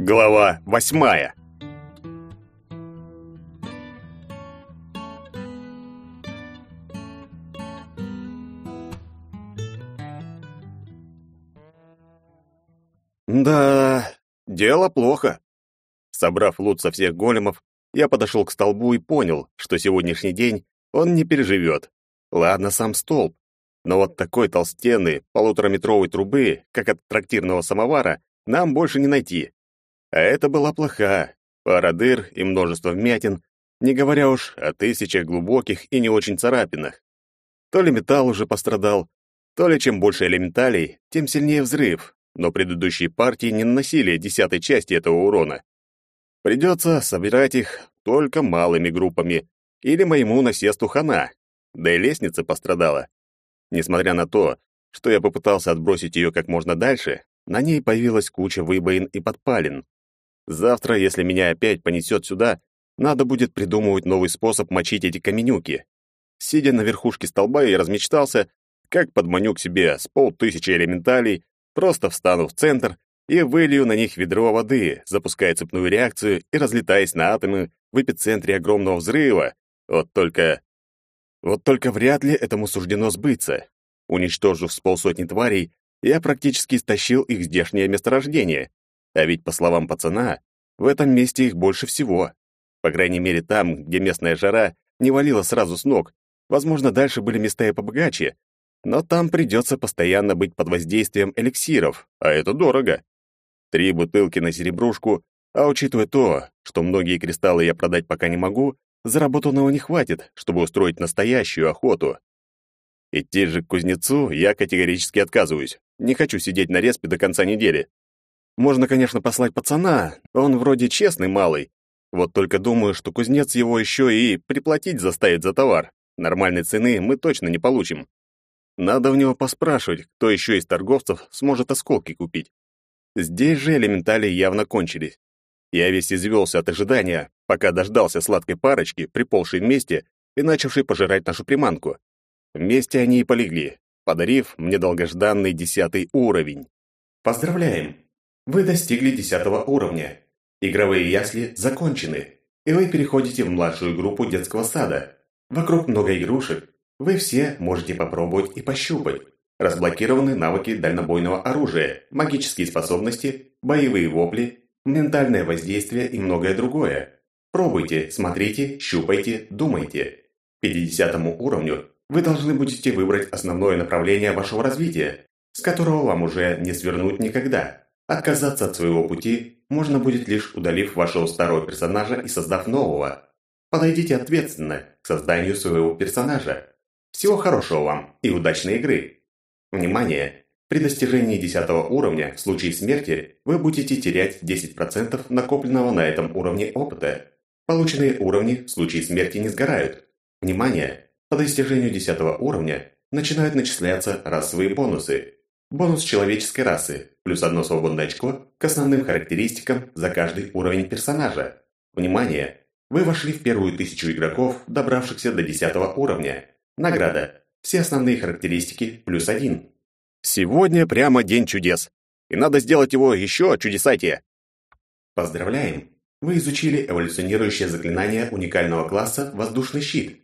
Глава восьмая. Да, дело плохо. Собрав лут со всех големов, я подошел к столбу и понял, что сегодняшний день он не переживет. Ладно, сам столб. Но вот такой толстенной, полутораметровой трубы, как от трактирного самовара, нам больше не найти. А это была плоха. Пара дыр и множество вмятин, не говоря уж о тысячах глубоких и не очень царапинах. То ли металл уже пострадал, то ли чем больше элементалей, тем сильнее взрыв, но предыдущие партии не наносили десятой части этого урона. Придется собирать их только малыми группами, или моему насесту хана, да и лестница пострадала. Несмотря на то, что я попытался отбросить ее как можно дальше, на ней появилась куча выбоин и подпалин. Завтра, если меня опять понесет сюда, надо будет придумывать новый способ мочить эти каменюки. Сидя на верхушке столба, я размечтался, как подманю к себе с полтысячи элементалей, просто встану в центр и вылью на них ведро воды, запуская цепную реакцию и разлетаясь на атомы в эпицентре огромного взрыва. Вот только... Вот только вряд ли этому суждено сбыться. Уничтожив с полсотни тварей, я практически истощил их здешнее месторождение. А ведь, по словам пацана, в этом месте их больше всего. По крайней мере, там, где местная жара не валила сразу с ног. Возможно, дальше были места и побогаче. Но там придется постоянно быть под воздействием эликсиров, а это дорого. Три бутылки на серебрушку, а учитывая то, что многие кристаллы я продать пока не могу, заработанного не хватит, чтобы устроить настоящую охоту. Идти же к кузнецу я категорически отказываюсь. Не хочу сидеть на респе до конца недели. Можно, конечно, послать пацана, он вроде честный малый. Вот только думаю, что кузнец его еще и приплатить заставит за товар. Нормальной цены мы точно не получим. Надо в него поспрашивать, кто еще из торговцев сможет осколки купить. Здесь же элементали явно кончились. Я весь извелся от ожидания, пока дождался сладкой парочки, приползшей вместе и начавшей пожирать нашу приманку. Вместе они и полегли, подарив мне долгожданный десятый уровень. Поздравляем! Вы достигли десятого уровня. Игровые ясли закончены, и вы переходите в младшую группу детского сада. Вокруг много игрушек. Вы все можете попробовать и пощупать. Разблокированы навыки дальнобойного оружия, магические способности, боевые вопли, ментальное воздействие и многое другое. Пробуйте, смотрите, щупайте, думайте. К 50 уровню вы должны будете выбрать основное направление вашего развития, с которого вам уже не свернуть никогда. Отказаться от своего пути можно будет лишь удалив вашего старого персонажа и создав нового. Подойдите ответственно к созданию своего персонажа. Всего хорошего вам и удачной игры! Внимание! При достижении 10 уровня в случае смерти вы будете терять 10% накопленного на этом уровне опыта. Полученные уровни в случае смерти не сгорают. Внимание! По достижению 10 уровня начинают начисляться расовые бонусы. Бонус человеческой расы, плюс одно свободное очко к основным характеристикам за каждый уровень персонажа. Внимание! Вы вошли в первую тысячу игроков, добравшихся до 10 уровня. Награда все основные характеристики плюс один. Сегодня прямо день чудес. И надо сделать его еще чудесатее. Поздравляем! Вы изучили эволюционирующее заклинание уникального класса «Воздушный щит».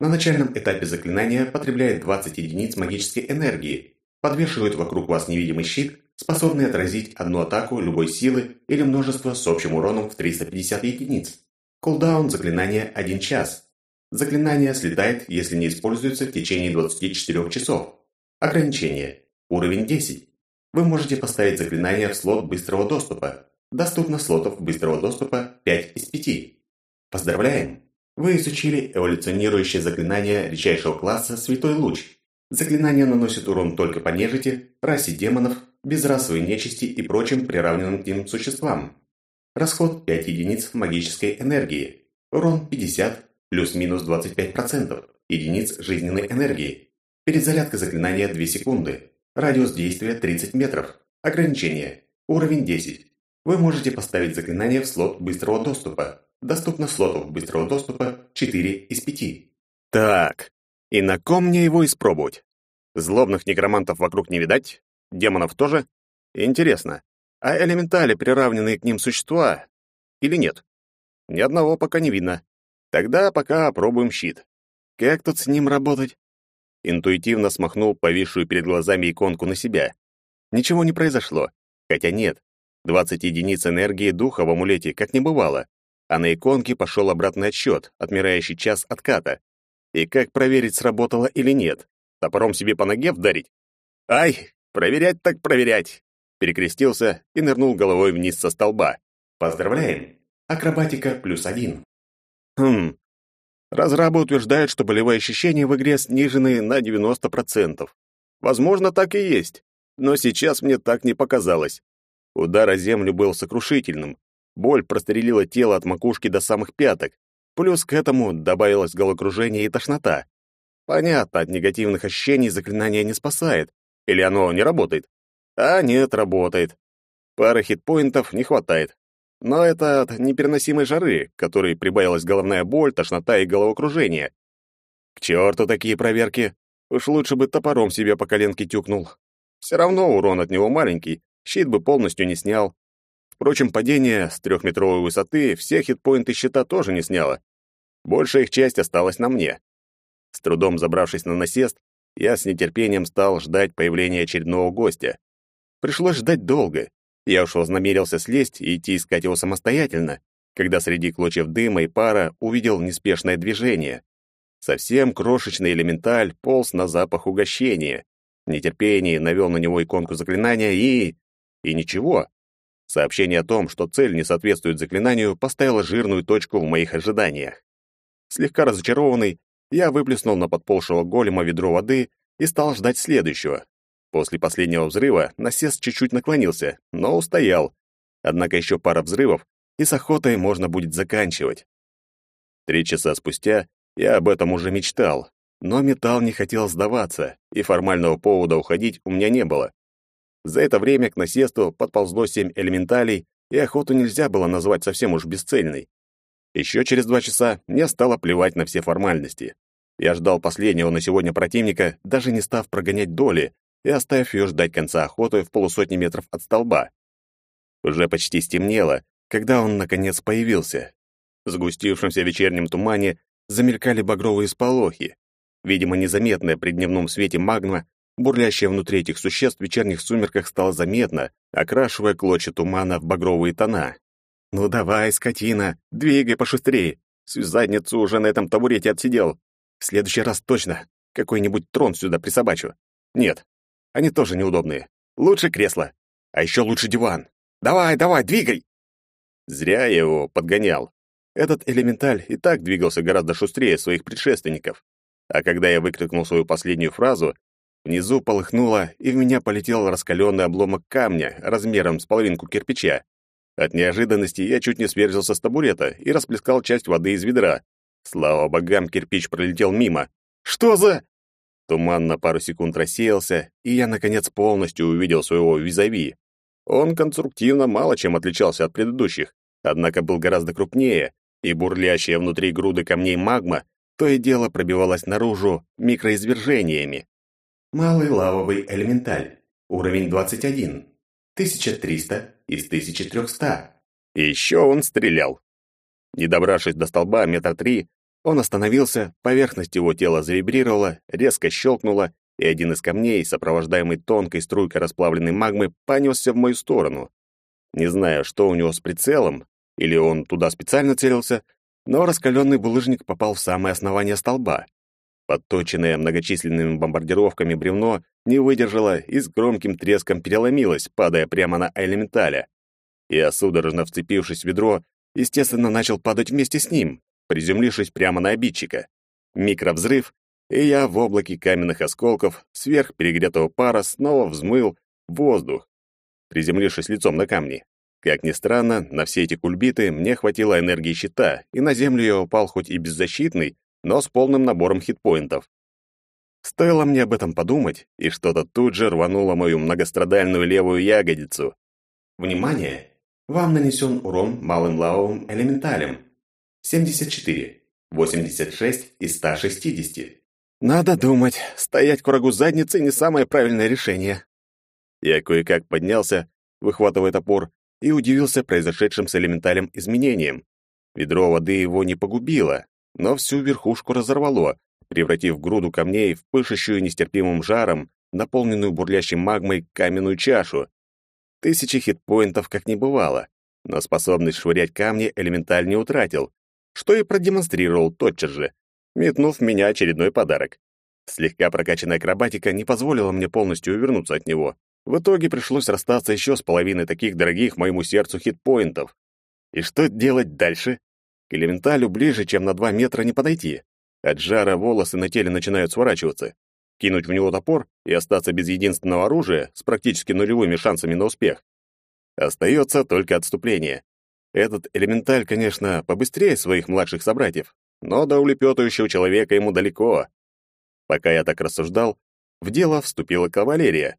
На начальном этапе заклинания потребляет 20 единиц магической энергии, подвешивает вокруг вас невидимый щит, способный отразить одну атаку любой силы или множество с общим уроном в 350 единиц. Кулдаун заклинания 1 час. Заклинание слетает, если не используется в течение 24 часов. Ограничение. Уровень 10. Вы можете поставить заклинание в слот быстрого доступа. Доступно слотов быстрого доступа 5 из 5. Поздравляем! Вы изучили эволюционирующее заклинание редчайшего класса «Святой луч». Заклинание наносит урон только по нежити, расе демонов, безрасовой нечисти и прочим приравненным к ним существам. Расход 5 единиц магической энергии. Урон 50, плюс-минус 25%, единиц жизненной энергии. Перезарядка заклинания 2 секунды. Радиус действия 30 метров. Ограничение. Уровень 10. Вы можете поставить заклинание в слот быстрого доступа. Доступно слотов быстрого доступа 4 из 5. Так, и на ком мне его испробовать? Злобных некромантов вокруг не видать? Демонов тоже? Интересно, А элементали, приравненные к ним существа, или нет? Ни одного пока не видно. Тогда пока опробуем щит. Как тут с ним работать? Интуитивно смахнул повисшую перед глазами иконку на себя. Ничего не произошло. Хотя нет. 20 единиц энергии духа в амулете как не бывало. А на иконке пошел обратный отсчет, отмирающий час отката. И как проверить, сработало или нет? Топором себе по ноге вдарить? Ай, проверять так проверять. Перекрестился и нырнул головой вниз со столба. Поздравляем! Акробатика плюс один. Хм. Разрабы утверждают, что болевые ощущения в игре снижены на 90%. Возможно, так и есть. Но сейчас мне так не показалось. Удар о землю был сокрушительным. Боль прострелила тело от макушки до самых пяток. Плюс к этому добавилось головокружение и тошнота. Понятно, от негативных ощущений заклинание не спасает. Или оно не работает? А нет, работает. Пары хитпоинтов не хватает. Но это от непереносимой жары, которой прибавилась головная боль, тошнота и головокружение. К черту такие проверки. Уж лучше бы топором себе по коленке тюкнул. Все равно урон от него маленький, щит бы полностью не снял. Впрочем, падение с трехметровой высоты все хитпоинты щита тоже не сняло. Большая их часть осталась на мне. С трудом забравшись на насест, я с нетерпением стал ждать появления очередного гостя. Пришлось ждать долго, я уж вознамерился слезть и идти искать его самостоятельно, когда среди клочьев дыма и пара увидел неспешное движение. Совсем крошечный элементаль полз на запах угощения. В нетерпении навел на него иконку заклинания и... И ничего. Сообщение о том, что цель не соответствует заклинанию, поставило жирную точку в моих ожиданиях. Слегка разочарованный, я выплеснул на подползшего голема ведро воды и стал ждать следующего. После последнего взрыва насест чуть-чуть наклонился, но устоял. Однако еще пара взрывов, и с охотой можно будет заканчивать. Три часа спустя я об этом уже мечтал, но металл не хотел сдаваться, и формального повода уходить у меня не было. За это время к насесту подползло семь элементалей, и охоту нельзя было назвать совсем уж бесцельной. Еще через два часа мне стало плевать на все формальности. Я ждал последнего на сегодня противника, даже не став прогонять доли, и оставив ее ждать конца охоты в полусотни метров от столба. Уже почти стемнело, когда он, наконец, появился. В сгустившемся вечернем тумане замелькали багровые сполохи. Видимо, незаметная при дневном свете магма, бурлящая внутри этих существ в вечерних сумерках стала заметна, окрашивая клочья тумана в багровые тона. «Ну давай, скотина, двигай пошустрее. Всю задницу уже на этом табурете отсидел. В следующий раз точно какой-нибудь трон сюда присобачу. Нет, они тоже неудобные. Лучше кресло. А еще лучше диван. Давай, давай, двигай!» Зря я его подгонял. Этот элементаль и так двигался гораздо шустрее своих предшественников. А когда я выкрикнул свою последнюю фразу, внизу полыхнуло, и в меня полетел раскаленный обломок камня размером с половинку кирпича. От неожиданности я чуть не сверзился с табурета и расплескал часть воды из ведра. Слава богам, кирпич пролетел мимо. «Что за...» Туман на пару секунд рассеялся, и я, наконец, полностью увидел своего визави. Он конструктивно мало чем отличался от предыдущих, однако был гораздо крупнее, и бурлящая внутри груды камней магма то и дело пробивалась наружу микроизвержениями. Малый лавовый элементаль. Уровень 21. 1300 из 1300. И еще он стрелял. Не добравшись до столба метра три, он остановился, поверхность его тела завибрировала, резко щелкнула, и один из камней, сопровождаемый тонкой струйкой расплавленной магмы, понесся в мою сторону. Не знаю, что у него с прицелом, или он туда специально целился, но раскаленный булыжник попал в самое основание столба. Подточенное многочисленными бомбардировками бревно не выдержало и с громким треском переломилось, падая прямо на элементаля. Я, судорожно вцепившись в ведро, естественно, начал падать вместе с ним, приземлившись прямо на обидчика. Микровзрыв, и я в облаке каменных осколков сверх перегретого пара снова взмыл воздух, приземлившись лицом на камни. Как ни странно, на все эти кульбиты мне хватило энергии щита, и на землю я упал хоть и беззащитный, но с полным набором хитпоинтов. Стоило мне об этом подумать, и что-то тут же рвануло мою многострадальную левую ягодицу. Внимание! Вам нанесен урон малым лавовым элементалем. 74. 86 из 160. Надо думать, стоять к врагу задницы не самое правильное решение. Я кое-как поднялся выхватывая топор, и удивился произошедшим с элементалем изменением. Ведро воды его не погубило, но всю верхушку разорвало, превратив груду камней в пышущую нестерпимым жаром, наполненную бурлящей магмой каменную чашу. Тысячи хитпоинтов как не бывало, но способность швырять камни элементаль не утратил, что и продемонстрировал тотчас же, метнув меня очередной подарок. Слегка прокачанная акробатика не позволила мне полностью увернуться от него. В итоге пришлось расстаться еще с половиной таких дорогих моему сердцу хитпоинтов. И что делать дальше? К элементалю ближе, чем на два метра не подойти. От жара волосы на теле начинают сворачиваться. Кинуть в него топор и остаться без единственного оружия с практически нулевыми шансами на успех. Остается только отступление. Этот элементаль, конечно, побыстрее своих младших собратьев, но до улепетывающего человека ему далеко. Пока я так рассуждал, в дело вступила кавалерия.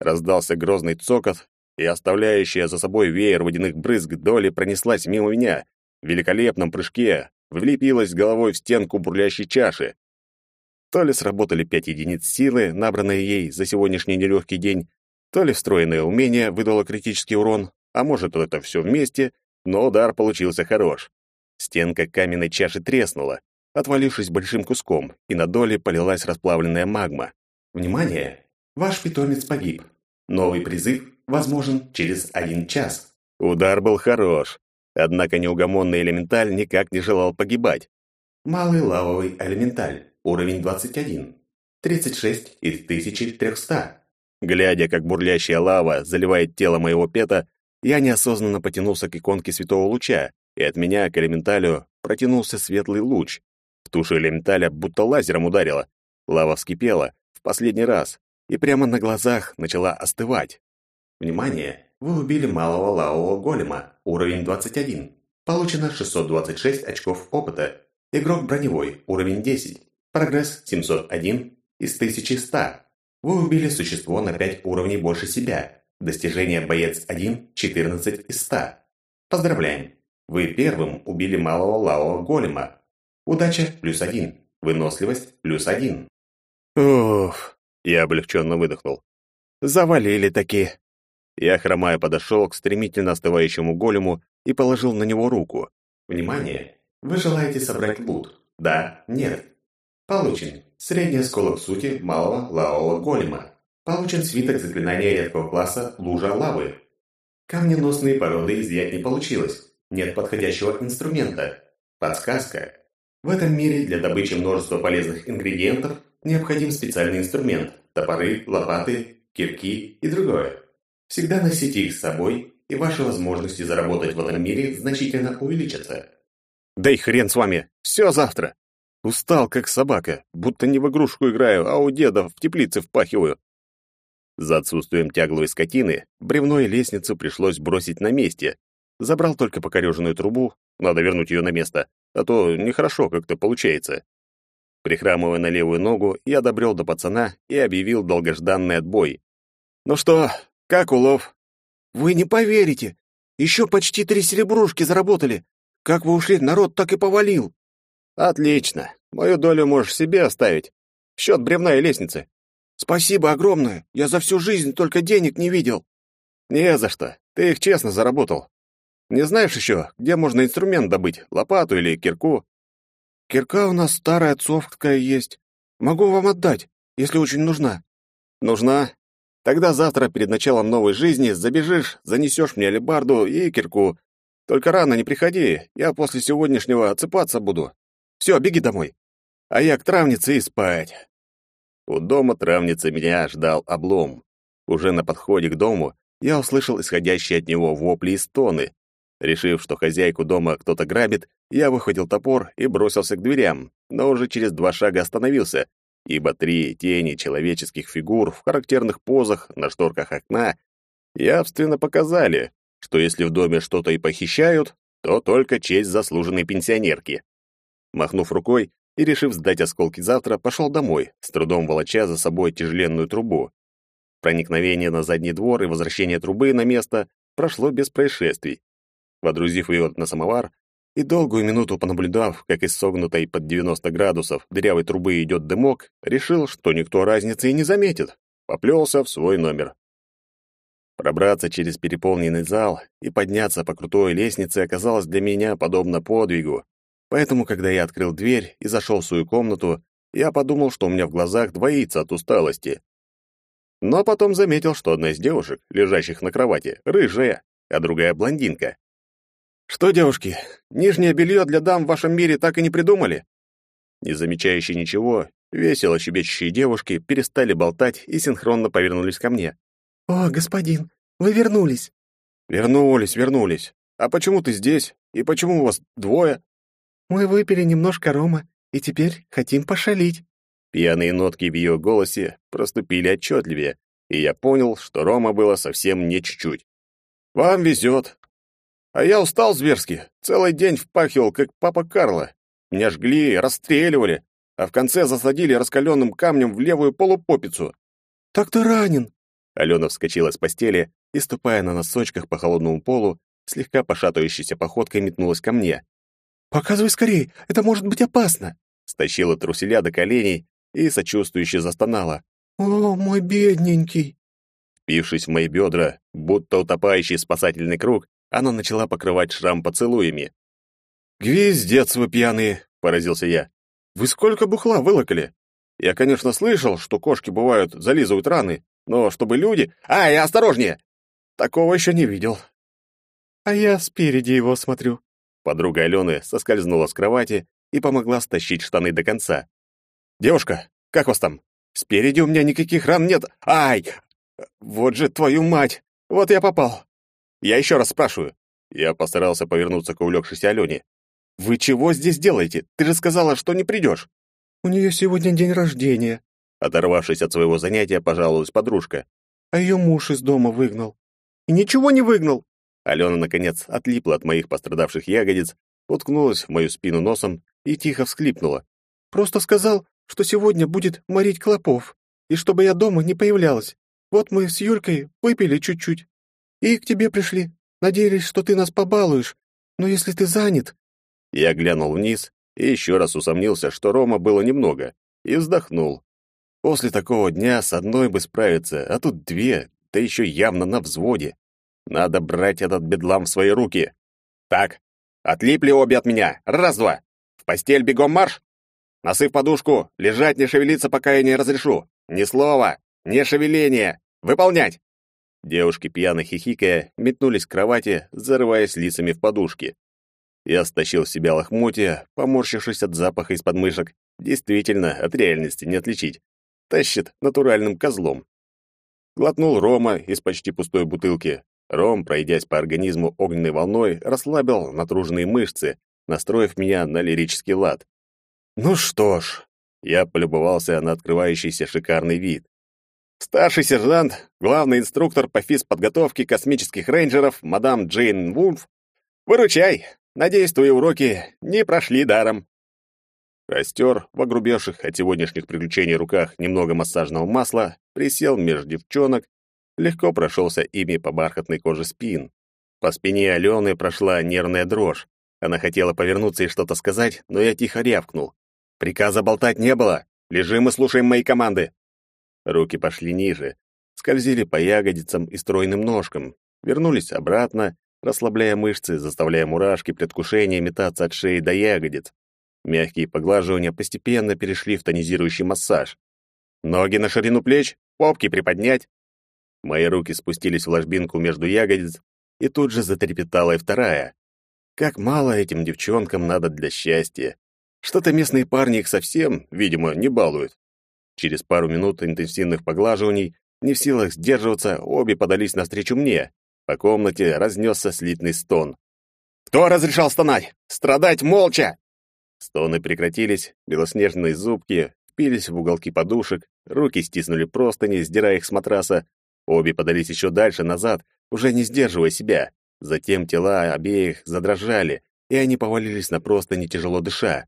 Раздался грозный цокот, и оставляющая за собой веер водяных брызг доли пронеслась мимо меня, великолепном прыжке влепилась головой в стенку бурлящей чаши. То ли сработали пять единиц силы, набранные ей за сегодняшний нелегкий день, то ли встроенное умение выдало критический урон, а может, это все вместе, но удар получился хорош. Стенка каменной чаши треснула, отвалившись большим куском, и на доле полилась расплавленная магма. Внимание! Ваш питомец погиб. Новый призыв возможен через один час. Удар был хорош, однако неугомонный элементаль никак не желал погибать. Малый лавовый элементаль, уровень 21, 36 из 1300. Глядя, как бурлящая лава заливает тело моего пета, я неосознанно потянулся к иконке святого луча, и от меня к элементалю протянулся светлый луч, в тушу элементаля будто лазером ударило. Лава вскипела в последний раз и прямо на глазах начала остывать. Внимание! Вы убили малого лавового голема, уровень 21. Получено 626 очков опыта. Игрок броневой, уровень 10. Прогресс 701 из 1100. Вы убили существо на 5 уровней больше себя. Достижение боец 1 14 из 100. Поздравляем! Вы первым убили малого лавового голема, Удача – плюс один. Выносливость – плюс один. Уф, я облегченно выдохнул. Завалили такие. Я, хромая, подошел к стремительно остывающему голему и положил на него руку. Внимание! Вы желаете собрать лут? Да, нет. Получен. Средний осколок сути малого лавового голема. Получен свиток заклинания редкого класса «Лужа лавы». Камненосные породы изъять не получилось. Нет подходящего инструмента. Подсказка. В этом мире для добычи множества полезных ингредиентов необходим специальный инструмент – топоры, лопаты, кирки и другое. Всегда носите их с собой, и ваши возможности заработать в этом мире значительно увеличатся. Да и хрен с вами, все завтра. Устал, как собака, будто не в игрушку играю, а у деда в теплице впахиваю. За отсутствием тягловой скотины бревно и лестницу пришлось бросить на месте. Забрал только покореженную трубу, надо вернуть ее на место, а то нехорошо как-то получается. Прихрамывая на левую ногу, я добрел до пацана и объявил долгожданный отбой. «Ну что, как улов?» «Вы не поверите! Еще почти три серебрушки заработали! Как вы ушли, народ так и повалил!» «Отлично! Мою долю можешь себе оставить. Счет бревна и лестницы». «Спасибо огромное! Я за всю жизнь только денег не видел!» «Не за что. Ты их честно заработал. Не знаешь еще, где можно инструмент добыть, лопату или кирку? Кирка у нас старая отцовская есть. Могу вам отдать, если очень нужна. Нужна? Тогда завтра перед началом новой жизни забежишь, занесешь мне алебарду и кирку. Только рано не приходи, я после сегодняшнего отсыпаться буду. Все, беги домой. А я к травнице и спать. У дома травницы меня ждал облом. Уже на подходе к дому я услышал исходящие от него вопли и стоны. Решив, что хозяйку дома кто-то грабит, я выхватил топор и бросился к дверям, но уже через два шага остановился, ибо три тени человеческих фигур в характерных позах на шторках окна явственно показали, что если в доме что-то и похищают, то только честь заслуженной пенсионерки. Махнув рукой и решив сдать осколки завтра, пошел домой, с трудом волоча за собой тяжеленную трубу. Проникновение на задний двор и возвращение трубы на место прошло без происшествий. Водрузив ее на самовар и долгую минуту понаблюдав, как из согнутой под 90 градусов дырявой трубы идет дымок, решил, что никто разницы и не заметит. Поплелся в свой номер. Пробраться через переполненный зал и подняться по крутой лестнице оказалось для меня подобно подвигу. Поэтому, когда я открыл дверь и зашел в свою комнату, я подумал, что у меня в глазах двоится от усталости. Но потом заметил, что одна из девушек, лежащих на кровати, рыжая, а другая блондинка. «Что, девушки, нижнее белье для дам в вашем мире так и не придумали?» Не замечающие ничего, весело щебечущие девушки перестали болтать и синхронно повернулись ко мне. «О, господин, вы вернулись!» «Вернулись, вернулись. А почему ты здесь? И почему у вас двое?» «Мы выпили немножко рома, и теперь хотим пошалить». Пьяные нотки в ее голосе проступили отчетливее, и я понял, что рома было совсем не чуть-чуть. «Вам везет. А я устал зверски. Целый день впахивал, как папа Карло. Меня жгли, расстреливали, а в конце засадили раскаленным камнем в левую полупопицу. «Так ты ранен!» Алена вскочила с постели и, ступая на носочках по холодному полу, слегка пошатывающейся походкой метнулась ко мне. «Показывай скорее, это может быть опасно!» Стащила труселя до коленей и сочувствующе застонала. «О, мой бедненький!» Впившись в мои бедра, будто утопающий спасательный круг, она начала покрывать шрам поцелуями. «Гвиздец вы пьяные!» — поразился я. «Вы сколько бухла вылокали? Я, конечно, слышал, что кошки бывают, зализывают раны, но чтобы люди... Ай, осторожнее! Такого еще не видел. А я спереди его смотрю. Подруга Алены соскользнула с кровати и помогла стащить штаны до конца. «Девушка, как вас там? Спереди у меня никаких ран нет. Ай! Вот же твою мать! Вот я попал. Я еще раз спрашиваю». Я постарался повернуться к увлекшейся Алене. «Вы чего здесь делаете? Ты же сказала, что не придешь». «У нее сегодня день рождения», Оторвавшись от своего занятия, пожаловалась подружка. А ее муж из дома выгнал. И ничего не выгнал. Алена, наконец, отлипла от моих пострадавших ягодиц, уткнулась в мою спину носом и тихо всхлипнула. Просто сказал, что сегодня будет морить клопов, и чтобы я дома не появлялась. Вот мы с Юлькой выпили чуть-чуть. И к тебе пришли. Надеялись, что ты нас побалуешь. Но если ты занят...» Я глянул вниз и еще раз усомнился, что Рома было немного, и вздохнул. После такого дня с одной бы справиться, а тут две, да еще явно на взводе. Надо брать этот бедлам в свои руки. Так, отлипли обе от меня. Раз-два. В постель бегом марш. Носы в подушку, лежать не шевелиться, пока я не разрешу. Ни слова, ни шевеления. Выполнять. Девушки, пьяно хихикая, метнулись к кровати, зарываясь лицами в подушки. Я стащил с себя лохмотья, поморщившись от запаха из подмышек. Действительно, от реальности не отличить тащит натуральным козлом. Глотнул рома из почти пустой бутылки. Ром, пройдясь по организму огненной волной, расслабил натруженные мышцы, настроив меня на лирический лад. Ну что ж, я полюбовался на открывающийся шикарный вид. Старший сержант, главный инструктор по физподготовке космических рейнджеров, мадам Джейн Вулф, выручай! Надеюсь, твои уроки не прошли даром. Растер в огрубевших от сегодняшних приключений руках немного массажного масла, присел между девчонок, легко прошелся ими по бархатной коже спин. По спине Алены прошла нервная дрожь. Она хотела повернуться и что-то сказать, но я тихо рявкнул. «Приказа болтать не было! Лежим и слушаем мои команды!» Руки пошли ниже, скользили по ягодицам и стройным ножкам, вернулись обратно, расслабляя мышцы, заставляя мурашки предвкушения метаться от шеи до ягодиц. Мягкие поглаживания постепенно перешли в тонизирующий массаж. Ноги на ширину плеч, попки приподнять. Мои руки спустились в ложбинку между ягодиц, и тут же затрепетала и вторая. Как мало этим девчонкам надо для счастья. Что-то местные парни их совсем, видимо, не балуют. Через пару минут интенсивных поглаживаний, не в силах сдерживаться, обе подались навстречу мне. По комнате разнесся слитный стон. «Кто разрешал стонать? Страдать молча!» Стоны прекратились, белоснежные зубки впились в уголки подушек, руки стиснули простыни, сдирая их с матраса. Обе подались еще дальше, назад, уже не сдерживая себя. Затем тела обеих задрожали, и они повалились на простыни, тяжело дыша.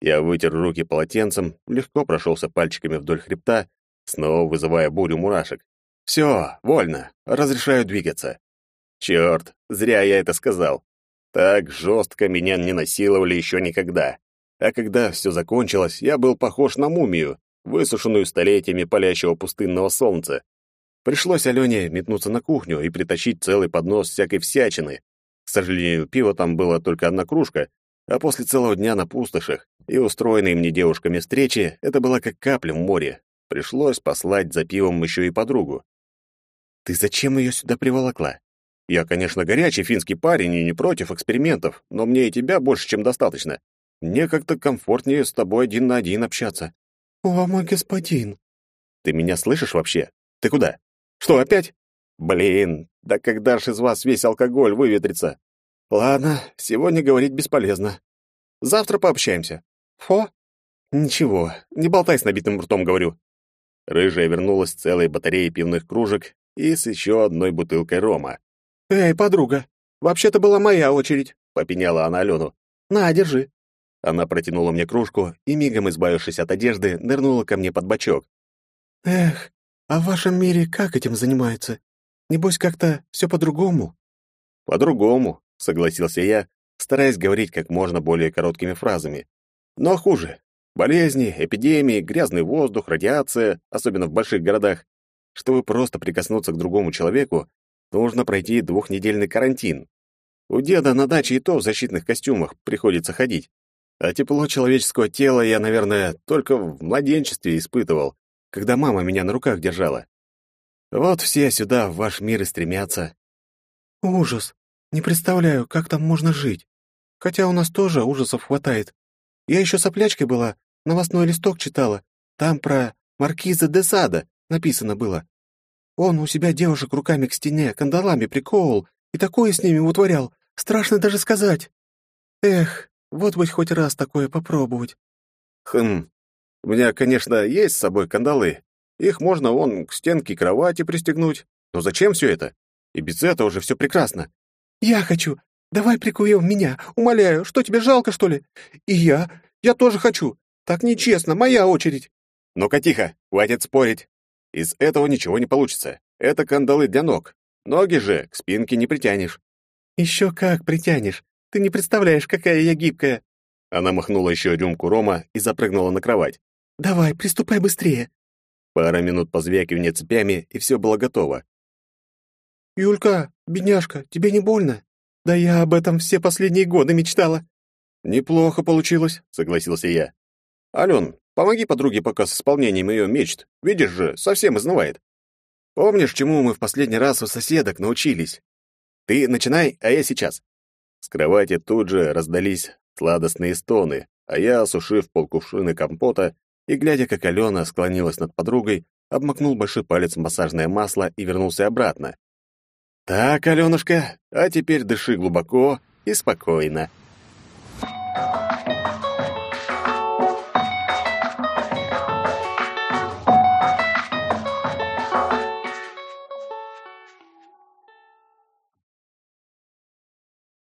Я вытер руки полотенцем, легко прошелся пальчиками вдоль хребта, снова вызывая бурю мурашек. «Все, вольно, разрешаю двигаться». Черт, зря я это сказал. Так жестко меня не насиловали еще никогда. А когда все закончилось, я был похож на мумию, высушенную столетиями палящего пустынного солнца. Пришлось Алене метнуться на кухню и притащить целый поднос всякой всячины. К сожалению, пива там было только одна кружка, а после целого дня на пустошах и устроенной мне девушками встречи это была как капля в море. Пришлось послать за пивом еще и подругу. «Ты зачем ее сюда приволокла?» «Я, конечно, горячий финский парень и не против экспериментов, но мне и тебя больше, чем достаточно. Мне как-то комфортнее с тобой один на один общаться». «О, мой господин!» «Ты меня слышишь вообще? Ты куда? Что, опять? Блин, да когда ж из вас весь алкоголь выветрится? Ладно, сегодня говорить бесполезно. Завтра пообщаемся. Фо? Ничего, не болтай с набитым ртом, говорю. Рыжая вернулась с целой батареей пивных кружек и с еще одной бутылкой рома. «Эй, подруга, вообще-то была моя очередь», — попеняла она Алену. «На, держи». Она протянула мне кружку и, мигом избавившись от одежды, нырнула ко мне под бочок. «Эх, а в вашем мире как этим занимаются? Небось, как-то все по-другому?» «По-другому», — согласился я, стараясь говорить как можно более короткими фразами. «Но хуже. Болезни, эпидемии, грязный воздух, радиация, особенно в больших городах. Чтобы просто прикоснуться к другому человеку, нужно пройти двухнедельный карантин. У деда на даче и то в защитных костюмах приходится ходить. А тепло человеческого тела я, наверное, только в младенчестве испытывал, когда мама меня на руках держала. Вот все сюда, в ваш мир и стремятся. Ужас. Не представляю, как там можно жить. Хотя у нас тоже ужасов хватает. Я еще соплячкой была, новостной листок читала. Там про маркиза де Сада написано было. Он у себя девушек руками к стене, кандалами приковывал и такое с ними утворял. Страшно даже сказать. Эх, вот бы хоть раз такое попробовать. Хм, у меня, конечно, есть с собой кандалы. Их можно вон к стенке кровати пристегнуть. Но зачем все это? И без этого уже все прекрасно. Я хочу. Давай прикуем меня. Умоляю, что тебе жалко, что ли? И я. Я тоже хочу. Так нечестно, моя очередь. Ну-ка тихо, хватит спорить. Из этого ничего не получится. Это кандалы для ног. Ноги же к спинке не притянешь. Еще как притянешь. Ты не представляешь, какая я гибкая. Она махнула еще рюмку рома и запрыгнула на кровать. Давай, приступай быстрее. Пара минут позвякивания цепями, и все было готово. Юлька, бедняжка, тебе не больно? Да я об этом все последние годы мечтала. Неплохо получилось, согласился я. Ален, помоги подруге пока с исполнением ее мечт. Видишь же, совсем изнывает. Помнишь, чему мы в последний раз у соседок научились? Ты начинай, а я сейчас. С кровати тут же раздались сладостные стоны, а я, осушив полкувшины компота, и, глядя, как Алена склонилась над подругой, обмакнул большой палец в массажное масло и вернулся обратно. Так, Алёнушка, а теперь дыши глубоко и спокойно.